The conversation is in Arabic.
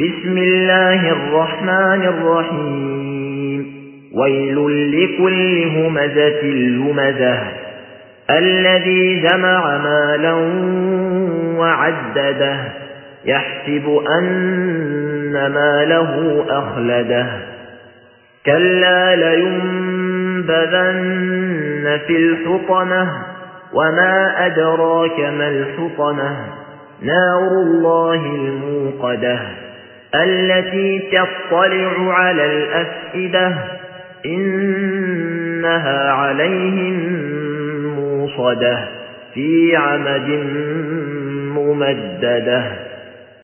بسم الله الرحمن الرحيم. ويل لكل همزة لمزة. الذي جمع مالا وعدده. يحسب أن ماله أخلده. كلا لينبذن في الحطمة. وما أدراك ما الحطمة. نار الله الموقدة. التي تطلع على الأفئدة إنها عليهم موصدة في عمد ممددة.